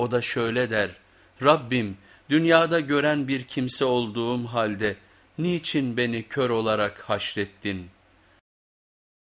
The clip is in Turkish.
O da şöyle der, Rabbim dünyada gören bir kimse olduğum halde niçin beni kör olarak haşrettin?''